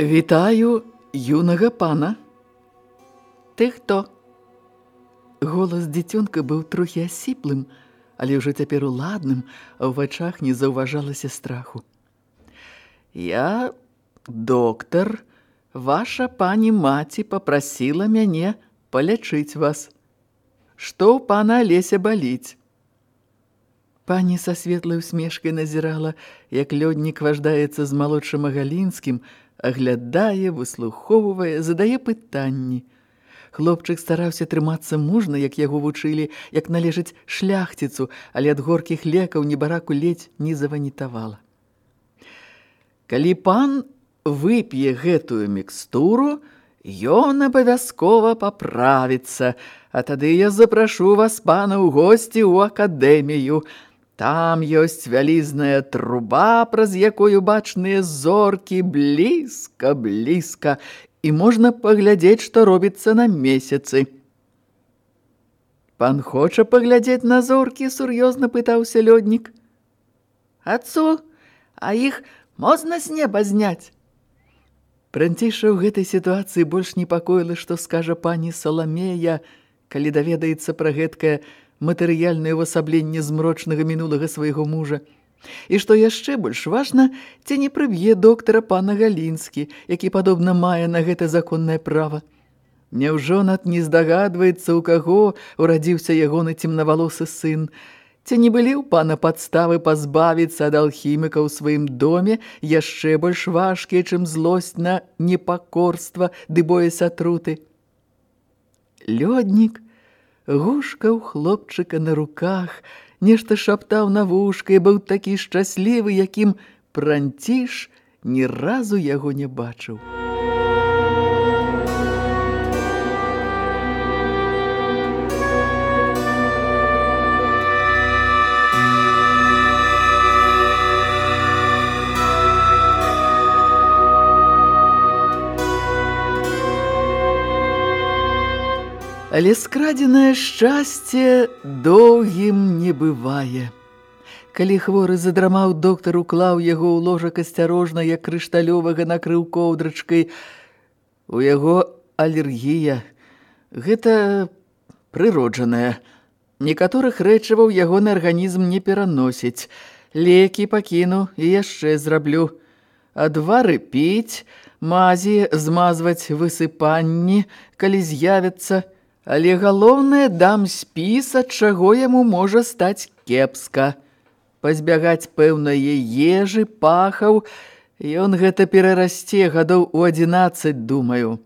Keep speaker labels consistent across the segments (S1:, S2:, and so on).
S1: Вітаю юнага пана. Ты хто? Голас дзіцёнка быў трохі асіплым, але ўжо цяпер уладным, а ў вачах не заўважалася страху. Я доктар, ваша пані маці попрасіла мяне палячыць вас. Што ў пана Алеся баліць? Пані са светлай усмешкай назірала, як лёднік важдаецца з малодшым Агалінскім, аглядае, выслухоўвае, задае пытанні. Хлопчык стараўся трымацца мужна, як яго вучылі, як належыць шляхціцу, але ад горкіх лекаў небараку ледзь не заванітавала. Калі пан вып'е гэтую мікстуру, ён абавязкова паправіцца, а тады я запрашу вас пана ў госці ў акадэмію, Там ёсць вялізная труба, праз якую бачныя зоркі блізка, блізка, і можна паглядзець, што робіцца на месяцы. Пан хоча паглядзець на зоркі, сур'ёзна пытаўся лёднік. Ацу, а іх можна з неба зняць. Пранціша ў гэтай сітуацыі больш непакоіла, што скажа пані Саламея, калі даведаецца пра гэткае матэрыяльнае ўвасабленне змрочнага мінулага свайго мужа. І што яшчэ больш важна, ці не прыб'е доктара пана Галінскі, які падобна мае на гэта законнае права. Няўжо над не здагадваецца, у каго урадзіўся ягоны цемнавалосы сын, Ці не былі ў пана падставы пазбавіцца ад алхіміка ў сваім доме яшчэ больш важкія, чым злосць на непакорства ды боясь атруты. Лёднік гушкаў хлопчыка на руках, нешта шаптаў на вушка і быў такі шчаслівы, якім пранціш ні разу яго не бачыў. Але скрадзенае шчасце доўгім не бывае. Калі хворы задрамаў, доктар уклаў яго ў ложак асцярожна, як крышталёвага накрыў коўдрачкай. У яго алергія. Гэта прыроджаная. Некаторых рэчываў ягоны арганізм не пераносіць. Лекі пакіну і яшчэ зраблю. Адвары піць, мазі змазваць высыпанні, калі з'явяцца, Але галоўнае дам спіс, ад чаго яму можа стаць кепска. Пазбягаць пэўнае ежы, пахаў, ён гэта перарасце гадоў у адзінаццаць, думаю.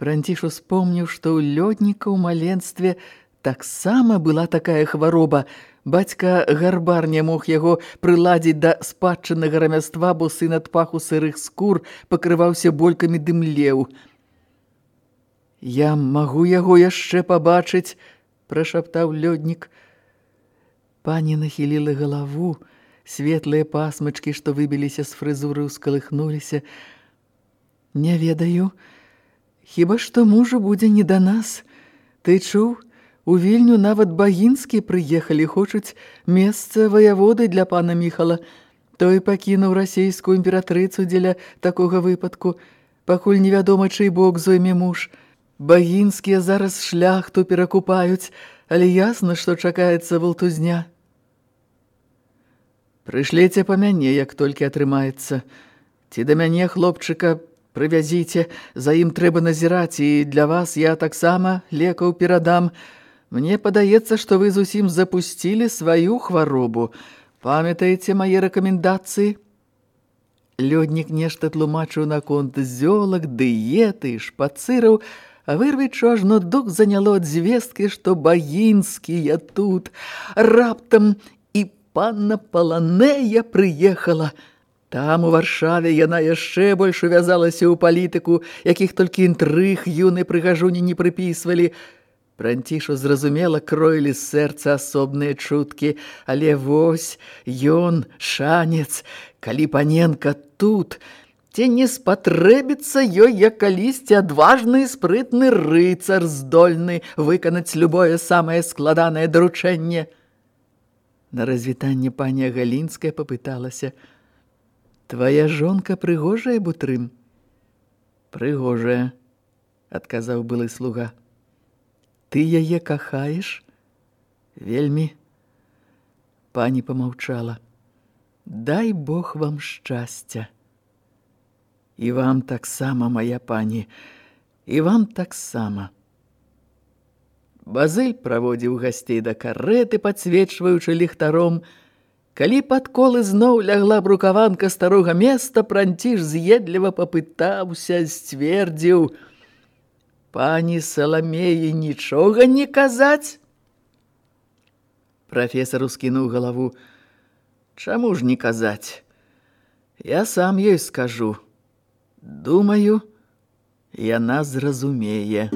S1: Пранціш успомніў, што ў лёдніка ў маленстве таксама была такая хвароба. Бацька гарбар не мог яго прыладзіць да спадчыннага рамяства, бо сын ад паху сырых скур пакрываўся болькамі дымлеў. Я магу яго яшчэ пабачыць, прашаптаў лёднік. Пані нахіліла галаву, светлыя пасмачкі, што выбіліся з фрызуры, ускалыхнуліся. Не ведаю, хіба што мужу будзе не да нас. Ты чуў, у вільню нават багінскі прыехалі, хочуць месца ваяводы для пана Міхала. Той пакінуў расійскую імператрыцу дзеля такога выпадку, пакуль невядома, чый бок зойме муж. Багінскія зараз шляхту перакупаюць, але ясна, што чакаецца валтузня. Прышлеце па мяне, як толькі атрымаецца. Ці да мяне, хлопчыка, прывязіце, за ім трэба назіраць, і для вас я таксама лекаў перадам. Мне падаецца, што вы зусім запусцілі сваю хваробу. Памятаеце мае рэкамендацыі? Лёднік нешта тлумачыў наконт зёлак, дыеты, шпацыраў, а вырвічу ажно дух заняло ад звесткі, што баінскія тут. Раптам і панна Паланея прыехала. Там у Варшаве яна яшчэ больш увязалася ў палітыку, якіх толькі інтрыг юны прыгажуні не прыпісвалі. Пранцішу зразумела, кроілі з сэрца асобныя чуткі, але вось ён, шанец, калі паненка тут, ці не спатрэбіцца ёй як калісьці адважны і спрытны рыцар здольны выканаць любое самае складанае даручэнне. На развітанне паня Галінская папыталася: « Твая жонка прыгожая бутрым. Прыгожая, адказаў былы слуга. Ты яе кахаеш? Вельмі. Пані помаўчала. Дай Бог вам шчасця. І вам таксама, моя пані, і вам таксама. Базыль праводзіў гасцей да карэты, падсвечваючы ліхтаром. Калі пад колы зноў лягла брукаванка старога места, пранціш з'едліва папытаўся, сцвердзіў – пані Саламеі нічога не казаць? Прафесар ускінуў галаву. Чаму ж не казаць? Я сам ёй скажу. Думаю, яна зразумее.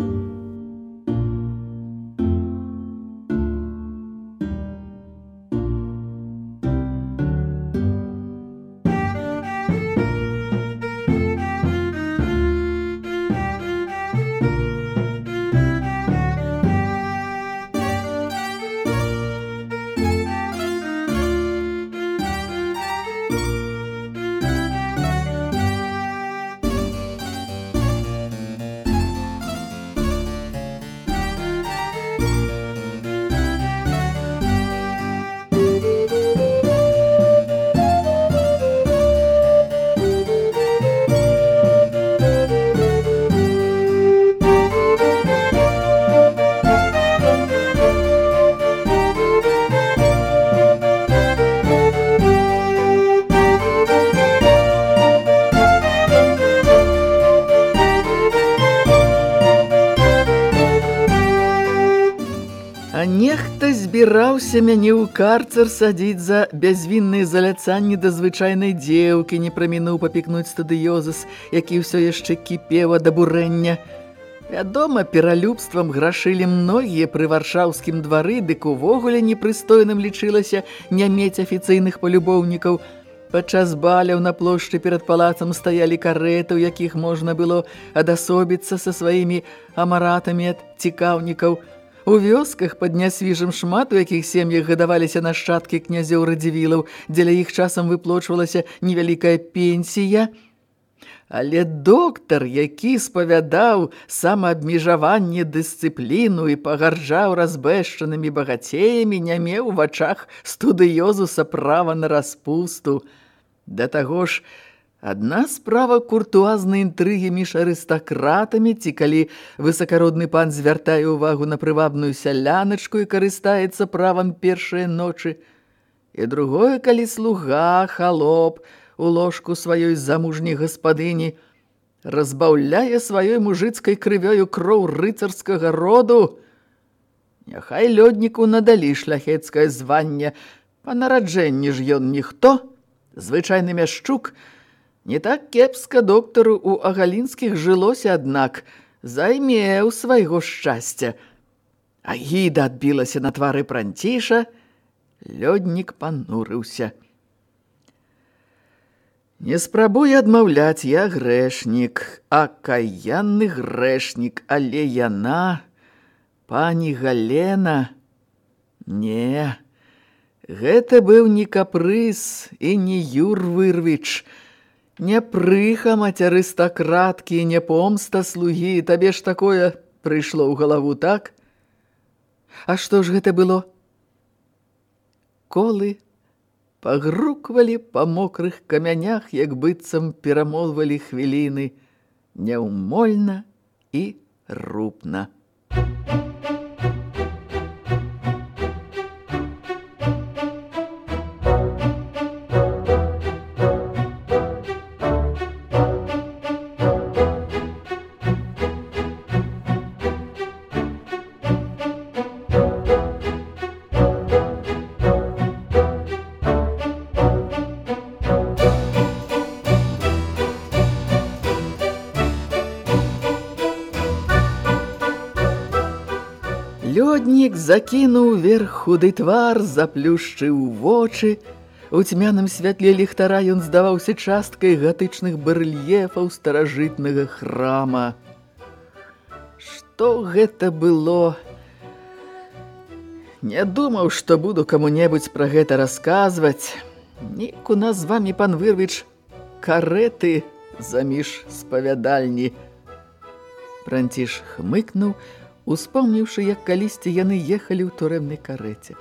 S1: Збіраўся мяне ў карцер садзіць за бязвінныя заляцанні да звычайнай дзеўкі, не прамінуў папікнуць стадыёзас, які ўсё яшчэ кіпеў ад абурэння. Вядома, пералюбствам грашылі многія пры варшаўскім двары, дык увогуле непрыстойным лічылася не мець афіцыйных палюбоўнікаў. Падчас баляў на плошчы перад палацам стаялі карэты, у якіх можна было адасобіцца са сваімі амаратамі ад цікаўнікаў – У вёсках пад нясвіжым шмат, у якіх сем'ях гадаваліся нашчадкі князёў радзівілаў, дзеля іх часам выплочвалася невялікая пенсія. Але доктар, які спавядаў самаабмежаванне дысцыпліну і пагарджаў разбэшчанымі багацеямі, не меў у вачах студыёзуса права на распусту. Да таго ж, Адна справа куртуазнай інтрыгі між арыстакратамі, ці калі высакародны пан звяртае ўвагу на прывабную сяляначку і карыстаецца правам першай ночы. І другое, калі слуга, халоп, у ложку сваёй замужняй гаспадыні, разбаўляе сваёй мужыцкай крывёю кроў рыцарскага роду, Няхай лёдніку надалі шляхецкае званне, па нараджэнні ж ён ніхто, звычайны мяшчук – Не так кепска доктару у агалінскіх жылося, аднак, займеў свайго шчасця. Агіда адбілася на твары пранціша, лёднік панурыўся. Не спрабуй адмаўляць я грэшнік, а каянны грэшнік, але яна, пані Галена, не, гэта быў не капрыз і не юр вырвіч, Не прыха мацярыстакраткі, не помста слугі, табе ж такое прыйшло ў галаву, так? А што ж гэта было? Колы пагруквалі па мокрых камянях, як быццам перамолвалі хвіліны, няўмольна і рупна. Лёднік закінуў верх худы твар, заплюшчыў вочы. У цьмяным святле ліхтара ён здаваўся часткай гатычных барэльефаў старажытнага храма. Што гэта было? Не думаў, што буду каму-небудзь пра гэта расказваць. Нік у нас з вамі, пан Вырвіч, кареты заміж спавядальні. Пранціш хмыкнуў, успомніўшы, як калісьці яны ехалі ў турэмнай карэце.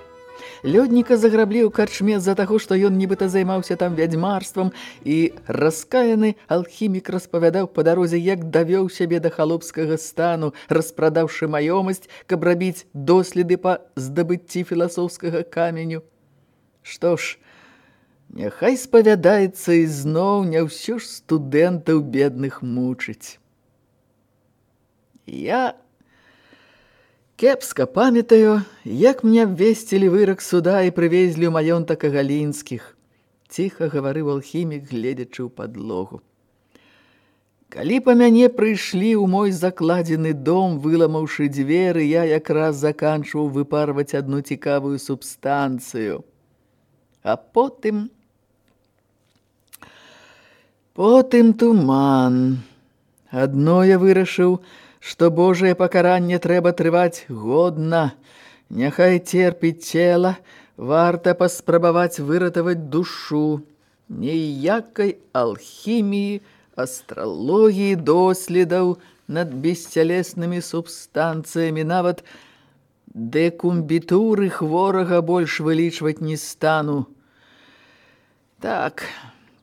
S1: Лёдніка заграблі ў карчме з-за таго, што ён нібыта займаўся там вядзьмарствам і раскаяны алхімік распавядаў па дарозе, як давёў сябе да халопскага стану, распрадаўшы маёмасць, каб рабіць доследы па здабыцці філасофскага каменю. Што ж, няхай спавядаецца і зноў не ўсё ж студэнтаў бедных мучыць. Я Кепска памятаю, як мне абвесцілі вырак суда і прывезлі ў маёнтак Агалінскіх. Ціха гаварыў алхімік, гледзячы ў падлогу. Калі па мяне прыйшлі ў мой закладзены дом, выламаўшы дзверы, я якраз заканчваў выпарваць адну цікавую субстанцыю. А потым... Потым туман. Адно я вырашыў, што Божае пакаранне трэба трываць годна. Няхай терпіць цела, варта паспрабаваць выратаваць душу. Ніякай алхіміі, астралогіі, доследаў над бесцялеснымі субстанцыямі, нават дэкумбітуры хворага больш вылічваць не стану. Так,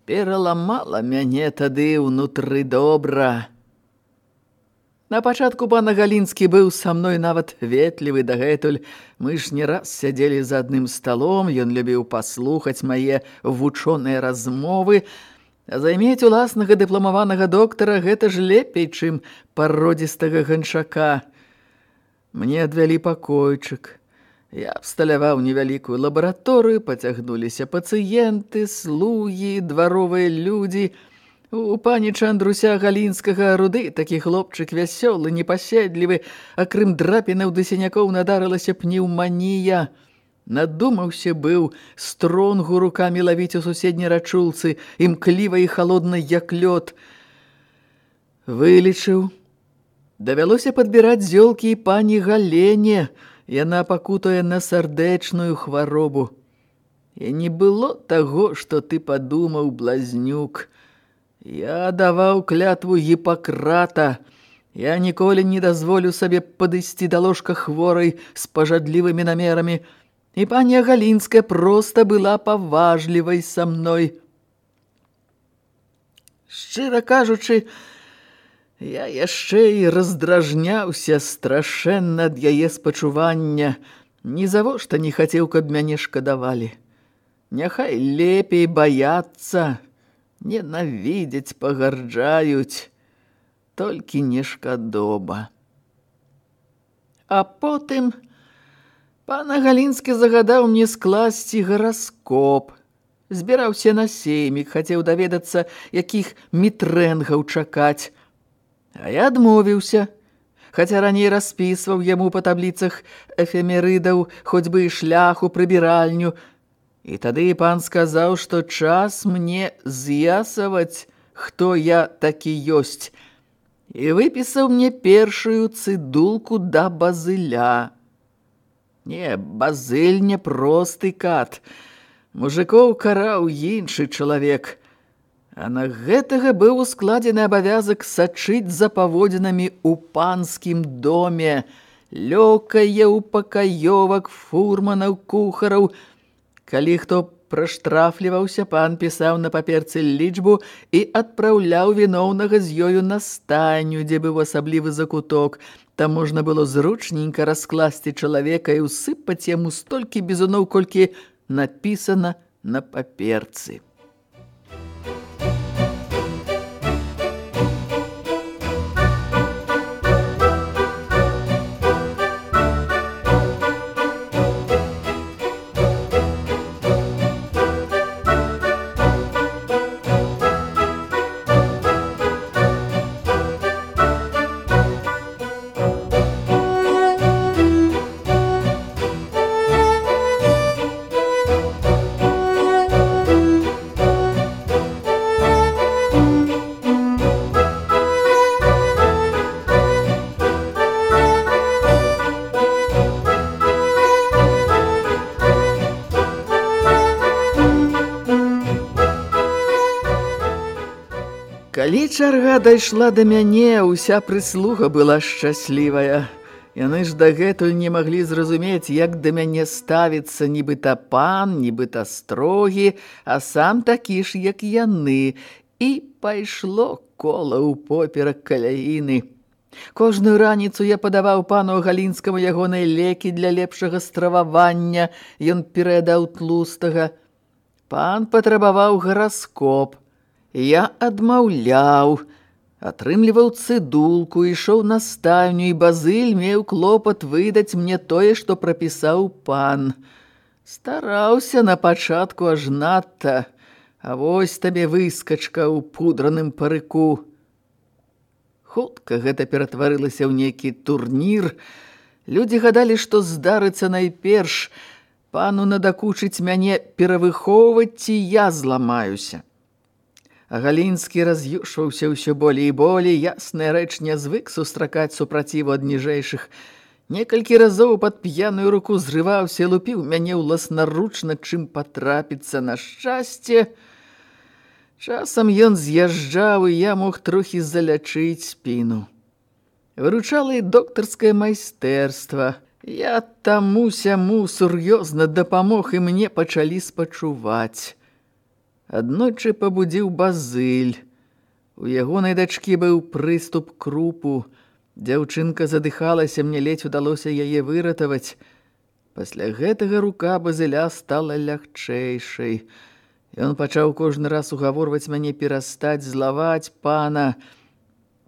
S1: пераламала мяне тады ўнутры добра. На пачатку пана Галінскі быў са мной нават ветлівы дагэтуль. Мы ж не раз сядзелі за адным сталом, ён любіў паслухаць мае вучоныя размовы. Займець уласнага дыпламаванага доктара гэта ж лепей, чым пародзістага ганчака. Мне адвялі пакойчык. Я абсталяваў невялікую лабараторыю, пацягнуліся пацыенты, слугі, дваровыя людзі – У паніча Андруся Галінскага руды такі хлопчык вясёлы, непаседлівы, акрым драпінаў да сінякоў надарылася пнеўманія. Надумаўся быў стронгу рукамі лавіць у суседняй рачулцы, імкліва і халодна, як лёд. Вылічыў. Давялося падбіраць зёлкі і пані Галене. Яна пакутуе на сардэчную хваробу. І не было таго, што ты падумаў, блазнюк. Я даваў клятву Гіпакрата. Я ніколі не дазволю сабе падысці да ложка хворай з пажадлівымі намерамі. І пані Галінская проста была паважлівай са мной. Шчыра кажучы, я яшчэ і раздражняўся страшэнна ад яе спачування. Нізавошта не хацеў, каб мяне шкадавалі. Няхай лепей баяцца, ненавідзяць, пагарджаюць, толькі не шкадоба. А потым пана Галінскі загадаў мне скласці гараскоп. Збіраўся на сеймік, хацеў даведацца, якіх мітрэнгаў чакаць. А я адмовіўся, хаця раней распісваў яму па табліцах эфемерыдаў, хоць бы і шляху прыбіральню, І тады пан сказаў, што час мне з'ясаваць, хто я такі ёсць, і выпісаў мне першую цыдулку да базыля. Не, базыль не просты кат. Мужикоў караў іншы чалавек. А на гэтага быў ускладзены абавязак сачыць за паводзінамі ў панскім доме, лёкае ў пакаёвак фурманаў кухараў, Калі хто праштрафліваўся, пан пісаў на паперцы лічбу і адпраўляў віноўнага з ёю на стайню, дзе быў асаблівы закуток. Там можна было зручненька раскласці чалавека і ўсыпаць яму столькі бізуноў, колькі напісана на паперцы. Чарга дайшла да мяне, уся прыслуга была шчаслівая. Яны ж дагэтуль не маглі зразумець, як да мяне ставіцца нібыта пан, нібыта строгі, а сам такі ж, як яны, і пайшло кола ў поперак каляіны. Кожную раніцу я падаваў пану Галінскаму ягонай лекі для лепшага стрававання, ён перадаў тлустага. Пан патрабаваў гараскоп. Я адмаўляў, атрымліваў цыдулку, ішоў на стайню, і базыль меў клопат выдаць мне тое, што прапісаў пан. Стараўся на пачатку аж надта, а вось табе выскачка ў пудраным парыку. Хутка гэта ператварылася ў нейкі турнір. Людзі гадалі, што здарыцца найперш. Пану надакучыць мяне перавыхоўваць, ці я зламаюся. Галінскі раз'юшваўся ўсё болей і болей, ясная рэч не звык сустракаць супраціву ад ніжэйшых. Некалькі разоў пад п'яную руку зрываўся і лупіў мяне ўласнаручна, чым патрапіцца на шчасце – Часам ён з'язджаў, і я мог трохі залячыць спіну. Выручала і доктарскае майстэрства. Я таму-сяму сур'ёзна дапамог, і мне пачалі спачуваць. Аднойчы пабудзіў базыль. У ягонай дачкі быў прыступ крупу. Дзяўчынка задыхалася, мне ледзь удалося яе выратаваць. Пасля гэтага рука базыля стала лягчэйшай. Ён пачаў кожны раз угаворваць мяне перастаць злаваць пана.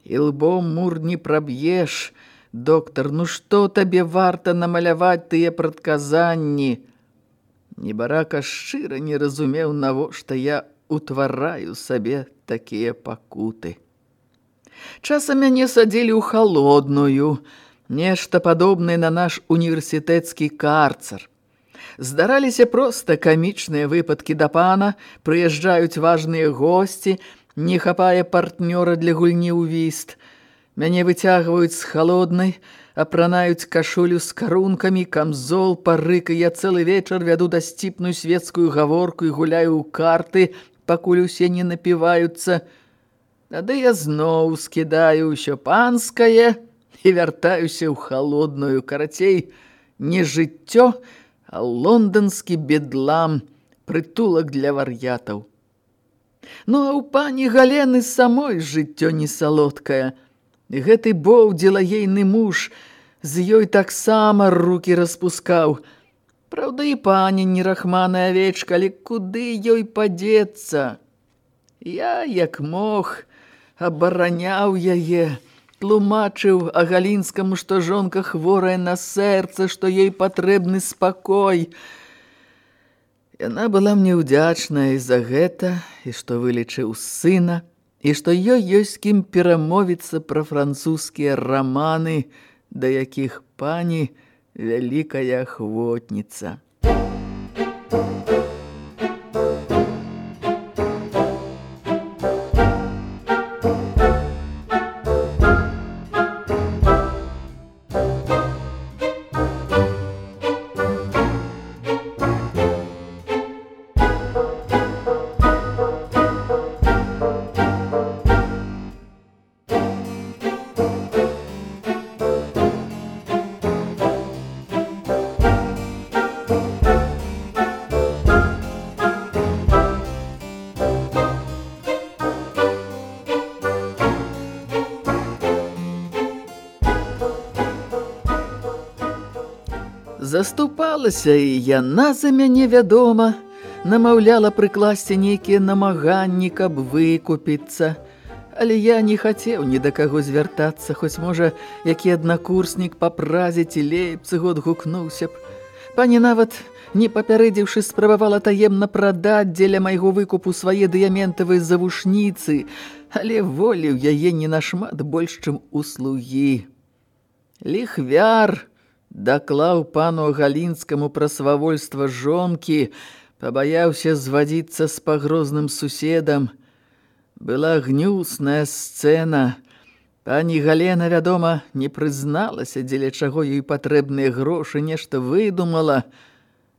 S1: І лбом мур не праб'еш. Доктар, ну што табе варта намаляваць тыя прадказанні? Небарака шчыра не разумеў, навошта я утвараю сабе такія пакуты. Часам мяне садзілі ў халодную, нешта падобнае на наш універсітэцкі карцар. Здараліся проста камічныя выпадкі да пана, прыязджаюць важныя госці, не хапае партнёра для гульні ў віст. Мяне выцягваюць з халоднай, апранаюць кашулю з карункамі, камзол, парык, і я цэлы вечар вяду дасціпную светскую гаворку і гуляю ў карты, пакуль усе не напіваюцца. Тады я зноў скідаю ўсё панскае і вяртаюся ў халодную карацей, не жыццё, а лондонскі бедлам, прытулак для вар'ятаў. Ну, а ў пані Галены самой жыццё не салодкае. Гэты боўдзелаейны муж з ёй таксама рукі распускаў. Праўда, і пані нерахманая авечка, але куды ёй падзецца? Я, як мог, абараняў яе, тлумачыў Агалінскаму, што жонка хворая на сэрца, што ёй патрэбны спакой. Яна была мне ўдзячная і за гэта, і што вылечыў сына, і што ёй ёсць кім перамовіцца пра французскія раманы, да якіх пані вялікая ахвотніца. Заступалася і яна за мяне вядома, намаўляла прыкласці нейкія намаганні, каб выкупіцца. Але я не хацеў ні да каго звяртацца, хоць можа, які аднакурснік па празе ці лейпцы год гукнуўся б. Пані нават, не папярэдзіўшы, спрабавала таемна прадаць дзеля майго выкупу свае дыяментавыя завушніцы, але волі ў яе не нашмат больш, чым услугі. Ліхвяр! Даклаў пану галінскаму пра свавольства жонкі, пабаяўся звадзіцца з пагрозным суседам. Была гнюсная сцэна. Пані Галена, вядома, не прызналася, дзеля чаго ёй патрэбныя грошы, нешта выдумала,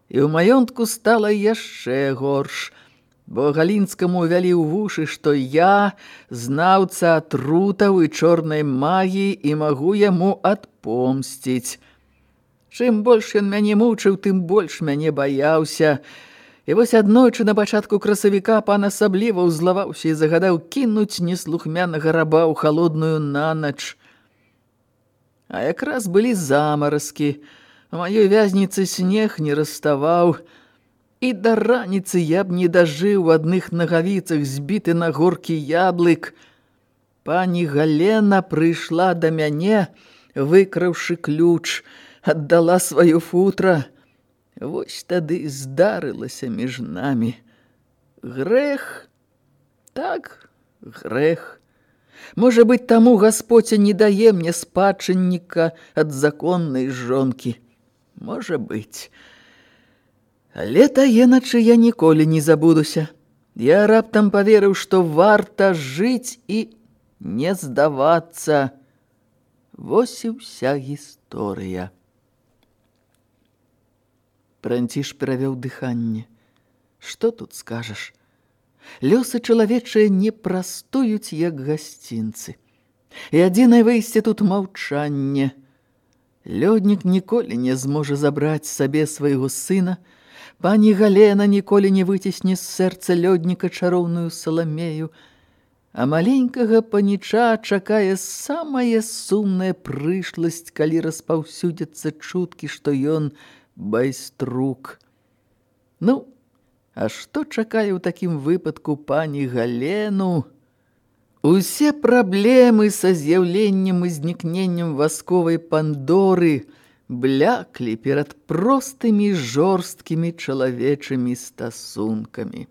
S1: і ў маёнтку стала яшчэ горш. бо Галінскаму вялі ў вушы, што я знаўца атрутаў і чорнай магіі і магу яму адпомсціць. Чым больш ён мяне мучыў, тым больш мяне баяўся. І вось аднойчы на пачатку красавіка пан асабліва ўзлаваўся і загадаў кінуць неслухмянага раба ў халодную нанач. А якраз былі замаразкі. У маёй вязніцы снег не раставаў, і да раніцы я б не дажыў у адных нагавіцах збіты на горкі яблык. Пані Галена прыйшла да мяне, выкраўшы ключ, аддала сваё футра. Вось тады здарылася між намі. Грэх? Так, грэх. Можа быць, таму Гаспоця не дае мне спадчынніка ад законнай жонкі. Можа быць. Але таеначы я ніколі не забудуся. Я раптам паверыў, што варта жыць і не здавацца. Вось і ўся гісторыя. Пранціш перавёў дыханне. Што тут скажаш? Лёсы чалавечыя не прастуюць, як гасцінцы. І адзінае выйсце тут маўчанне. Лёднік ніколі не зможа забраць сабе свайго сына, пані Галена ніколі не выцісне з сэрца лёдніка чароўную саламею, а маленькага паніча чакае самая сумная прышласць, калі распаўсюдзяцца чуткі, што ён – байструк. Ну, а што чакае ў такім выпадку пані Галену? Усе праблемы са з'яўленнем і знікненнем васковай пандоры бляклі перад простымі жорсткімі чалавечымі стасункамі.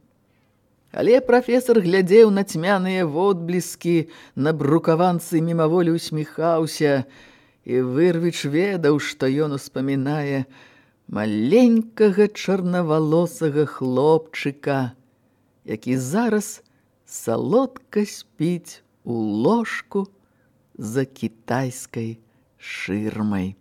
S1: Але прафесор глядзеў на цьмяныя водбліскі, на брукаванцы мімаволі усміхаўся, і вырвіч ведаў, што ён успамінае, маленькага чарнавалосага хлопчыка, які зараз салодка спіць у ложку за кітайскай шырмай.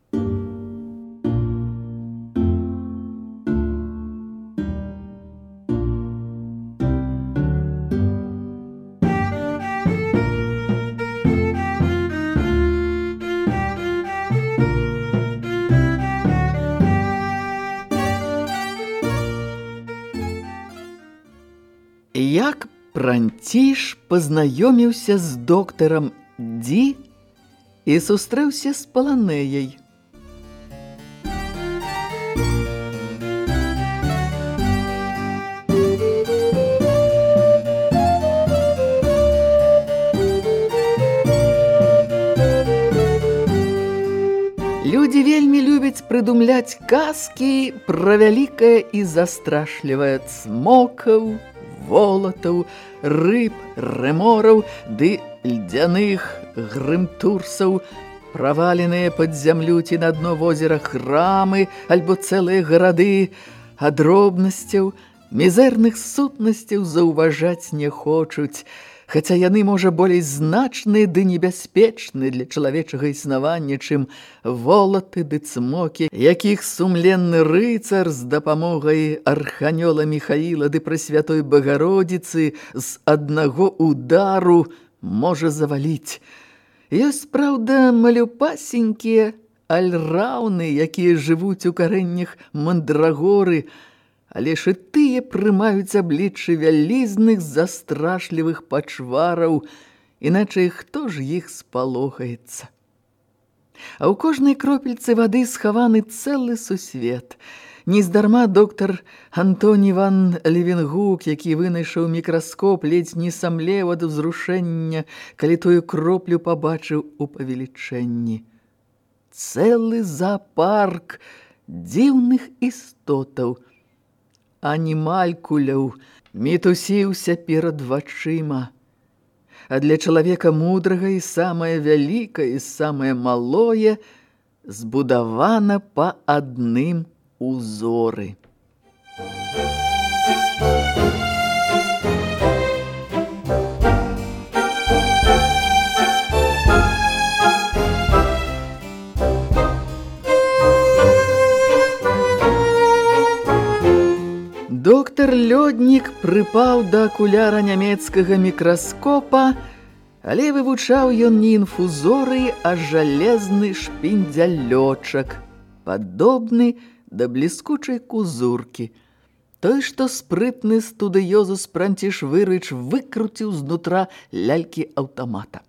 S1: Франціш пазнаёміўся з доктарам Ді і сустрэўся з паланэяй. Людзі вельмі любяць прыдумляць казкі пра вялікае і застрашлівае цмокаў, волатаў, рыб, рэмораў ды льдзяных грымтурсаў, праваленыя пад зямлю ці на дно возера храмы альбо цэлыя гарады, а дробнасцяў, мізэрных сутнасцяў заўважаць не хочуць, хаця яны можа болей значныя ды небяспечны для чалавечага існавання, чым волаты ды цмокі, якіх сумленны рыцар з дапамогай арханёла Михаіла ды прасвятой багародзіцы з аднаго удару можа заваліць. Ёсць, праўда, малюпасенькія альраўны, якія жывуць у карэннях мандрагоры, але ж і тыя прымаюць абліччы вялізных застрашлівых пачвараў, іначай хто ж іх спалохаецца. А ў кожнай кропельцы вады схаваны цэлы сусвет. Нездарма доктар Антоні Ван Левенгук, які вынайшаў мікраскоп, ледзь не самлеў ад узрушэння, калі тую кроплю пабачыў у павелічэнні. Цэлы зоопарк дзіўных істотаў – анімалькуляў мітусіўся перад вачыма. А для чалавека мудрага і самае вялікае і самае малое збудавана па адным узоры. Доктор Лёднік прыпаў да акуляра нямецкага мікраскопа, але вывучаў ён не інфузоры, а жалезны шпіндзялёчак, падобны да бліскучай кузуркі. Той, што спрытны студыёзус Пранціш Вырыч выкруціў знутра лялькі аўтамата.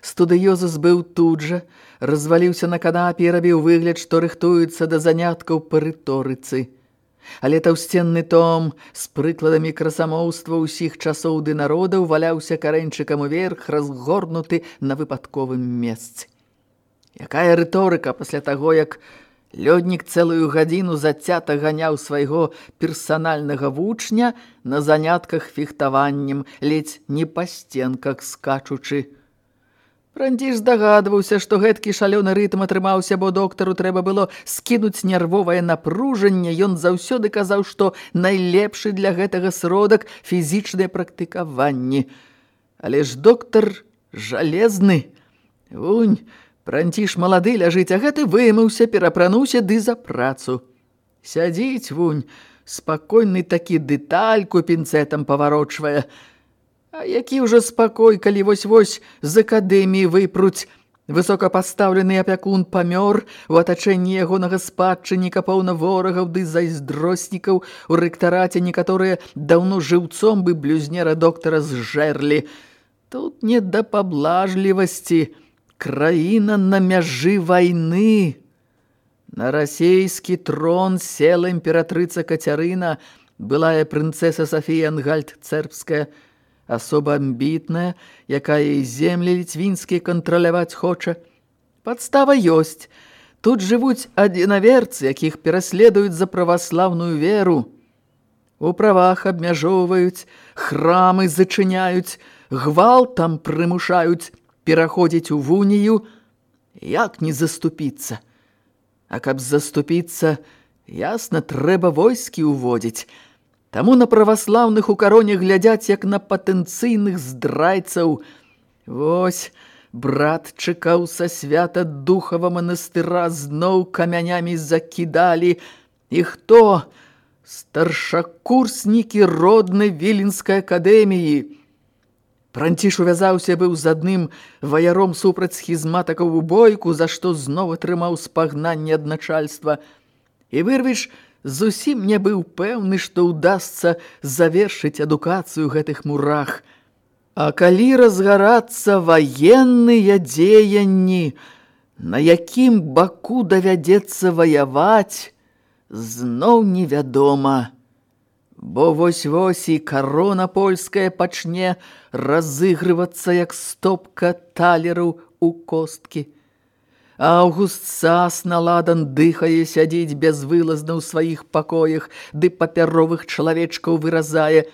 S1: Студыёзус быў тут жа, разваліўся на канапе і рабіў выгляд, што рыхтуецца да заняткаў па рыторыцы. Але таўсценны том з прыкладамі красамоўства ўсіх часоў ды народаў валяўся карэньчыкам уверх, разгорнуты на выпадковым месцы. Якая рыторыка пасля таго, як лёднік цэлую гадзіну зацята ганяў свайго персанальнага вучня на занятках фехтаваннем, ледзь не па стенках скачучы. Франціш здагадваўся, што гэткі шалёны рытм атрымаўся, бо доктару трэба было скінуць нервовае напружанне. Ён заўсёды казаў, што найлепшы для гэтага сродак фізічныя практыкаванні. Але ж доктар жалезны. Вунь, Франціш малады ляжыць, а гэты вымыўся, перапрануўся ды за працу. Сядзіць, вунь, спакойны такі дэтальку пінцэтам паварочвае – А які ўжо спакой, калі вось-вось з акадэміі выпруць. Высокапастаўлены апякун памёр у атачэнні ягонага спадчынніка паўна ворагаў ды зайздроснікаў у рэктараце некаторыя даўно жыўцом бы блюзнера доктара зжэрлі. Тут не да паблажлівасці, краіна на мяжы вайны. На расейскі трон села імператрыца Кацярына, былая прынцэса Сафія Ангальд-Цербская, асоба амбітная, якая і землі ліцвінскія кантраляваць хоча. Падстава ёсць. Тут жывуць адзінаверцы, якіх пераследуюць за праваслаўную веру. У правах абмяжоўваюць, храмы зачыняюць, гвалтам прымушаюць пераходзіць у вунію, як не заступіцца. А каб заступіцца, ясна, трэба войскі ўводзіць, Таму на праваслаўных у кароне глядяць як на патэнцыйных здрайцаў. Вось, брат чакаў са свята духава манастыра, зноў камянямі закідалі. І хто? Старшакурснікі роднай Віленскай акадэміі. Пранціш увязаўся быў з адным ваяром супраць схізматакаў у бойку, за што зноў атрымаў спагнанне ад начальства. І вырвіш, зусім не быў пэўны, што ўдасца завершыць адукацыю гэтых мурах. А калі разгарацца ваенныя дзеянні, на якім баку давядзецца ваяваць, зноў невядома. Бо вось-вось і карона польская пачне разыгрывацца як стопка талераў у косткі. Аўгуст сас наладан дыхае сядзіць бязвылазна ў сваіх пакоях, ды папяровых чалавечкаў выразае.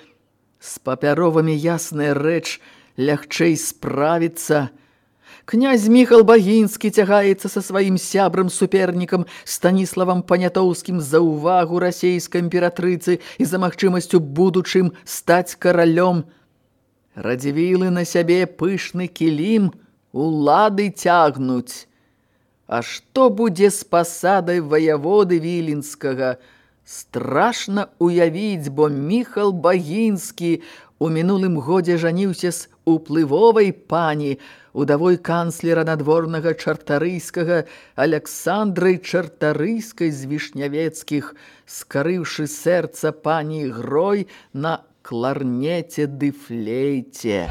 S1: З папяровамі ясная рэч лягчэй справіцца. Князь Міхал Багінскі цягаецца са сваім сябрам-супернікам Станіславам Панятоўскім за ўвагу расейскай імператрыцы і за магчымасцю будучым стаць каралём. Радзівілы на сябе пышны кілім улады цягнуць. А што будзе з пасадай ваяводы Віленскага? Страшна уявіць, бо Міхал Багінскі у мінулым годзе жаніўся з уплывовай пані, удавой канцлера надворнага чартарыйскага Александрай Чартарыйскай з вішнявецкіх, скарыўшы сэрца пані Грой на кларнеце ды флейце.